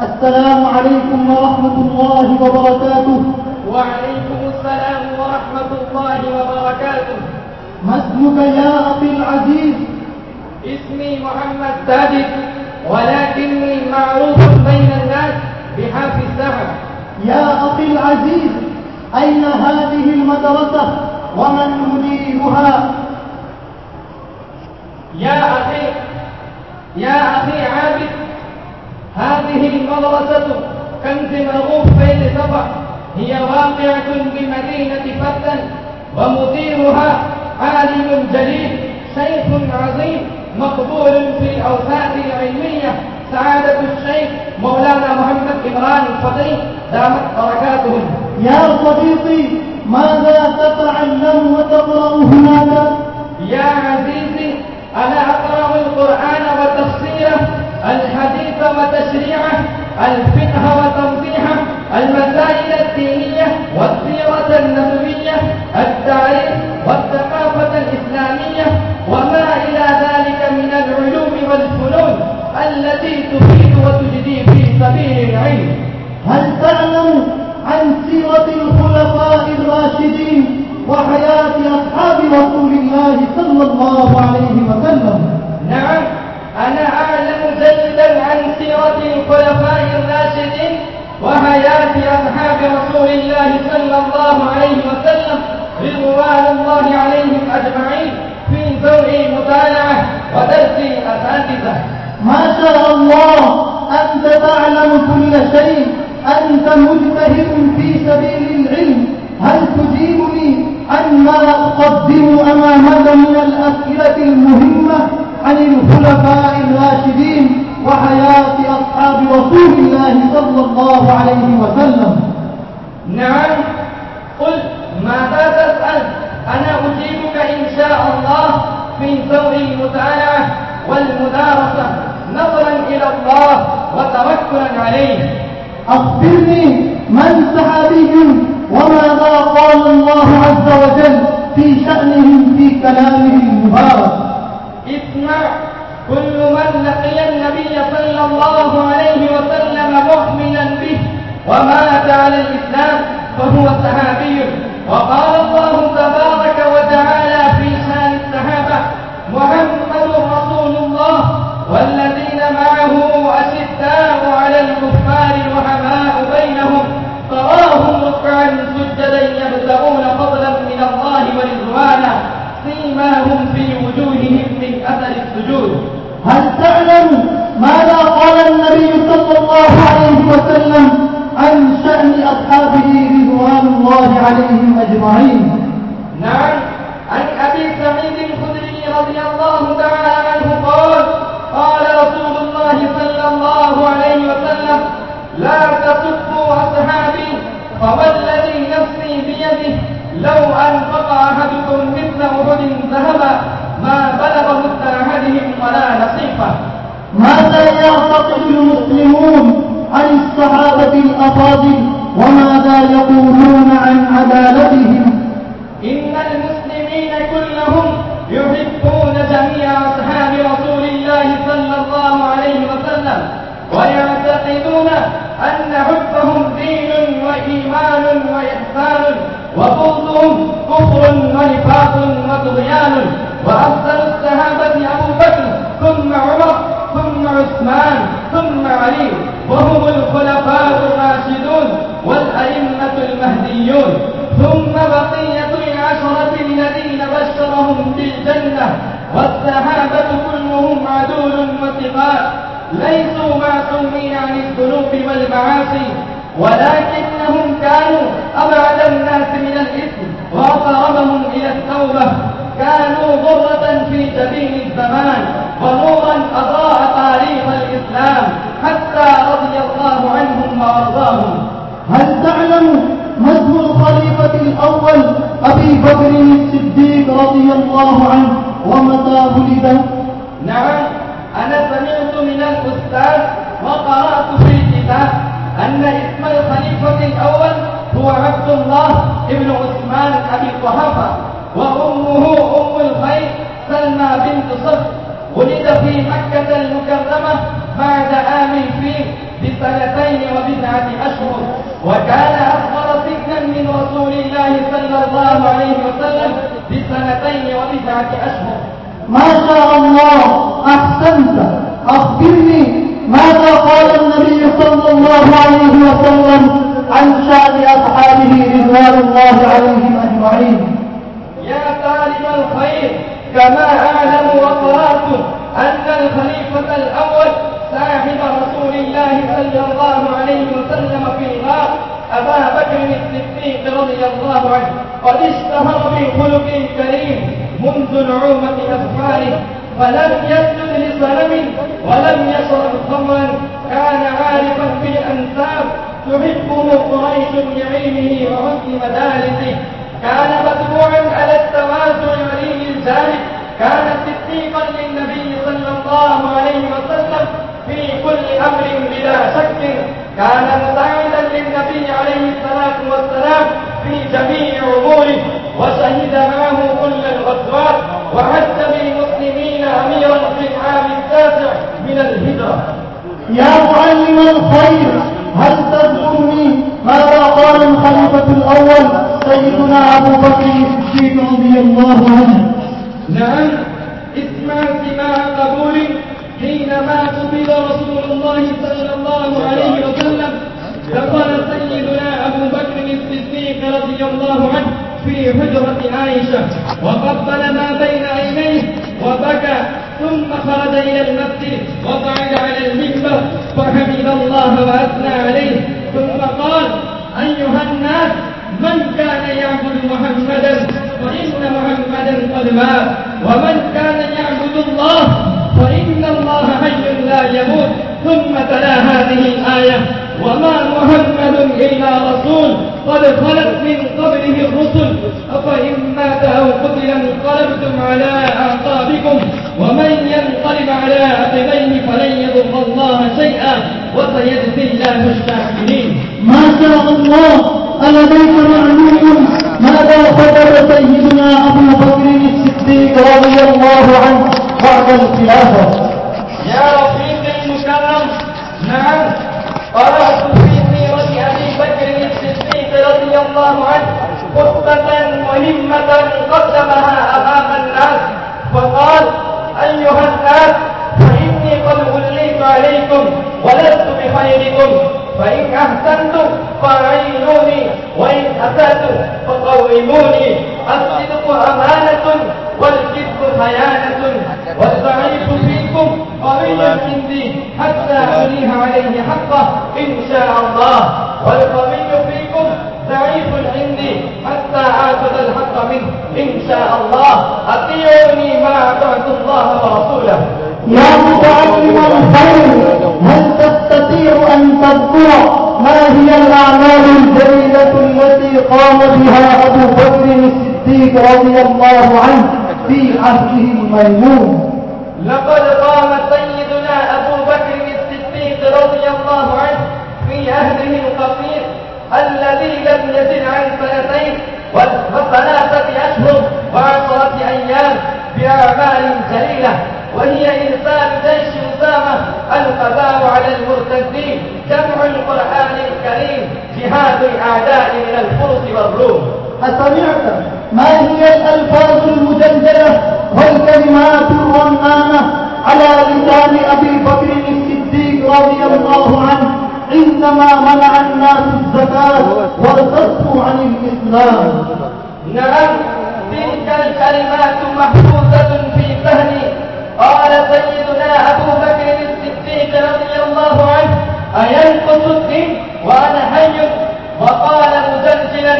السلام عليكم ورحمة الله وبركاته. وعليكم السلام ورحمة الله وبركاته. ما اسمك يا أخي العزيز. اسمي محمد سادق ولكني معروف بين الناس بحافظ السحر يا أخي العزيز أين هذه المدرسة؟ ومن مديرها يا أخي يا أخي عابد هذه المدرسة كنز مرغوب بين سبع. هي واقعة بمدينة فتن ومديرها عالم جليل شيخ عظيم مقبول في الأوساط العلمية. سعادة الشيخ مولانا محمد إمران الفقي دامت بركاتهم يا صديقي ماذا تتعلم وتقرأ هناك؟ يا عزيزي أنا وتشريعه الفقه وتوضيحه المسائل الدينية والسيرة النبوية التاريخ والثقافة الإسلامية وما إلى ذلك من العلوم والفنون التي تفيد وتجدي في سبيل العلم. هل تعلم عن سيرة الخلفاء الراشدين وحياة أصحاب رسول الله صلى الله عليه وسلم؟ نعم أنا أعلم عن الخلفاء الراشدين وحياة أصحاب رسول الله صلى الله عليه وسلم رضوان الله عليهم أجمعين في ذوي مطالعة ودرس أساتذة ما شاء الله أنت تعلم كل شيء. أنت مجتهد في سبيل العلم. هل تجيبني عن ما أقدم أمامك من الأسئلة المهمة عن الخلفاء الراشدين؟ وحياة أصحاب رسول الله صلى الله عليه وسلم. نعم. قل ماذا تسأل؟ أنا أجيبك إن شاء الله في ذوي المتابعة والمدارسة نظرا إلى الله وتوكلا عليه. أخبرني من صحابي وماذا قال الله عز وجل في شأنهم في كلامه المبارك. اسمع. كل من لقي النبي صلى الله عليه وسلم مؤمنا به ومات على الإسلام فهو صحابي. وقال الله تبارك وتعالى في شان الصحابة محمد رسول الله والذين معه أشداء على الكفار رحماء بينهم. تراهم ركعا سجدا يبتغون فضلا من الله ورضوانا. سيماهم في وجوههم من أثر السجود. هل تعلم ماذا قال النبي صلى الله عليه وسلم عن شأن أصحابه رضوان الله عليهم أجمعين؟ نعم. عن أبي سعيد الخدري رضي الله تعالى عنه قال قال رسول الله صلى الله عليه وسلم لا تسبوا أصحابي فوالذي نفسي بيده لو أنفق أحدكم مثل أحد ذهبا ما بلغ مد أحدهم ولا نصيفه ماذا يعتقد المسلمون عن الصحابة الأفاضل وماذا يقولون عن عدالتهم. إن المسلمين كلهم يحبون جميع أصحاب رسول الله صلى الله عليه وسلم ويعتقدون أن حبهم دين وإيمان وإحسان وبغضهم كفر ونفاق وطغيان. وأفضل الصحابة أبو بكر ثم عمر ثم عثمان. ثم علي وهم الخلفاء الراشدون والأئمة المهديون. ثم بقية العشرة الذين بشرهم بالجنة. والصحابة كلهم عدول وثقات. ليسوا معصومين عن الذنوب والمعاصي. ولكنهم كانوا أبعد الناس من الإثم. وأقربهم إلى التوبة. كانوا غرة في جبين الزمان. ونورا عنهم هل تعلم ما الخليفة الأول أبي بكر الصديق رضي الله عنه ومتى ولد؟ نعم، أنا سمعت من الأستاذ وقرأت في الكتاب أن اسم الخليفة الأول هو عبد الله ابن عثمان أبي قحافة وأمه أم الخير سلمى بنت صفر ولد في مكة المكرمة بعد عام الفيل بسنة بسنتين وبضعة أشهر وكان أصغر سنا من رسول الله صلى الله عليه وسلم بسنتين وبضعة أشهر ما شاء الله أحسنت. أخبرني ماذا قال النبي صلى الله عليه وسلم عن شأن أصحابه رضوان الله عليهم أجمعين؟ يا طالب الخير كما أعلم وقرأت أن الخليفة الأول صاحب رسول الله صلى الله عليه وسلم في الغار أبا بكر الصديق رضي الله عنه قد اشتهر بالخلق الكريم منذ نعومة أسفاره فلم يسجد لصنم ولم يشرب خمرا كان عارفا بالأنساب تحبه قريش بعلمه وحسن مدارسه. كان متبوعا على التوازع ولي الجانب كان صديقا للنبي صلى الله عليه وسلم في كل امر بلا شك كان مساعدا للنبي عليه الصلاه والسلام في جميع اموره وشهد معه كل الغزوات وحج بالمسلمين اميرا في العام التاسع من الهجره يا معلم الخير هل تذكرني ماذا قال الخليفة الأول سيدنا أبو بكر الصديق رضي الله عنه؟ نعم اسمع سماع قبول حينما قبض رسول الله صلى الله عليه وسلم دخل سيدنا ابو بكر الصديق رضي الله عنه في حجرة عائشة، وقبل ما بين عينيه وبكى، ثم خرج إلى المسجد وقعد على المنبر، فحمد الله وأثنى عليه. ثم قال أيها الناس، من كان يعبد محمدا فإن محمدا قد مات، ومن كان يعبد الله فإن الله حي لا يموت، ثم تلا هذه الآية، وما محمد إلا رسول، قد خلت من قبله الرسل. أفإن مات أو قتل انقلبتم على أعقابكم، ومن ينقلب على عقبيه فلن يضر الله شيئا، وسيجزي الله الشاكرين. ما شاء الله، ألديك معلوم ماذا يا رفيقي المكرم نعم. قرأت في سيرة أبي بكر الصديق رضي الله عنه خطبة مهمة قدمها أمام الناس وقال أيها الناس، فإني قد وليت عليكم ولست بخيركم، فإن أحسنتم فأعينوني، وإن أسأت فقوموني الصدق أمانة والكذب خيانة. والضعيف فيكم قوي عندي حتى أريه عليه حقه إن شاء الله. والقوي فيكم ضعيف عندي حتى آخذ الحق منه إن شاء الله. أطيعوني ما أطعت الله ورسوله. يا متعلم الخير، هل تستطيع أن تذكر ما هي الأعمال الجليلة التي قام بها أبو بكر الصديق رضي الله عنه؟ في عهده الميمون لقد قام سيدنا أبو بكر الصديق رضي الله عنه في عهده القصير الذي لم يزد عن سنتين وثلاثة أشهر وعشرة أيام بأعمال جليلة وهي إرسال جيش أسامة القضاء على المرتدين جمع القرآن الكريم جهاد الأعداء من الفرس والروم. أسمعت؟ ما هي الألفاظ المجلجلة والكلمات الرنانة على لسان أبي بكر الصديق رضي الله عنه عندما منع الناس الزكاة وارتدوا عن الإسلام. نعم، تلك الكلمات محفوظة في ذهني. قال سيدنا أبو بكر الصديق رضي الله عنه، أينقص الدين وأنا حي وقال مجلجلا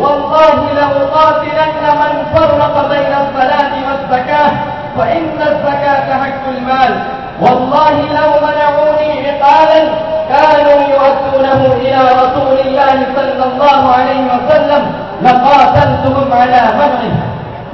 والله لأقاتلن من فرق بين الصلاة والزكاة، فإن الزكاة حق المال. والله لو منعوني عقالا كانوا يؤدونه إلى رسول الله صلى الله عليه وسلم، لقاتلتهم على منعه.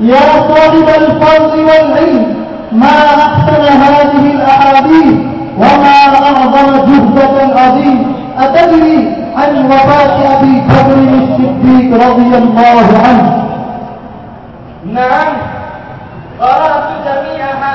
يا طالب الفضل والعلم، ما أحسن هذه الأحاديث وما أعظم جهدك العظيم؟ أتدري عن وفاة أبي بكر الصديق رضي الله عنه. نعم. قرأت جميعها.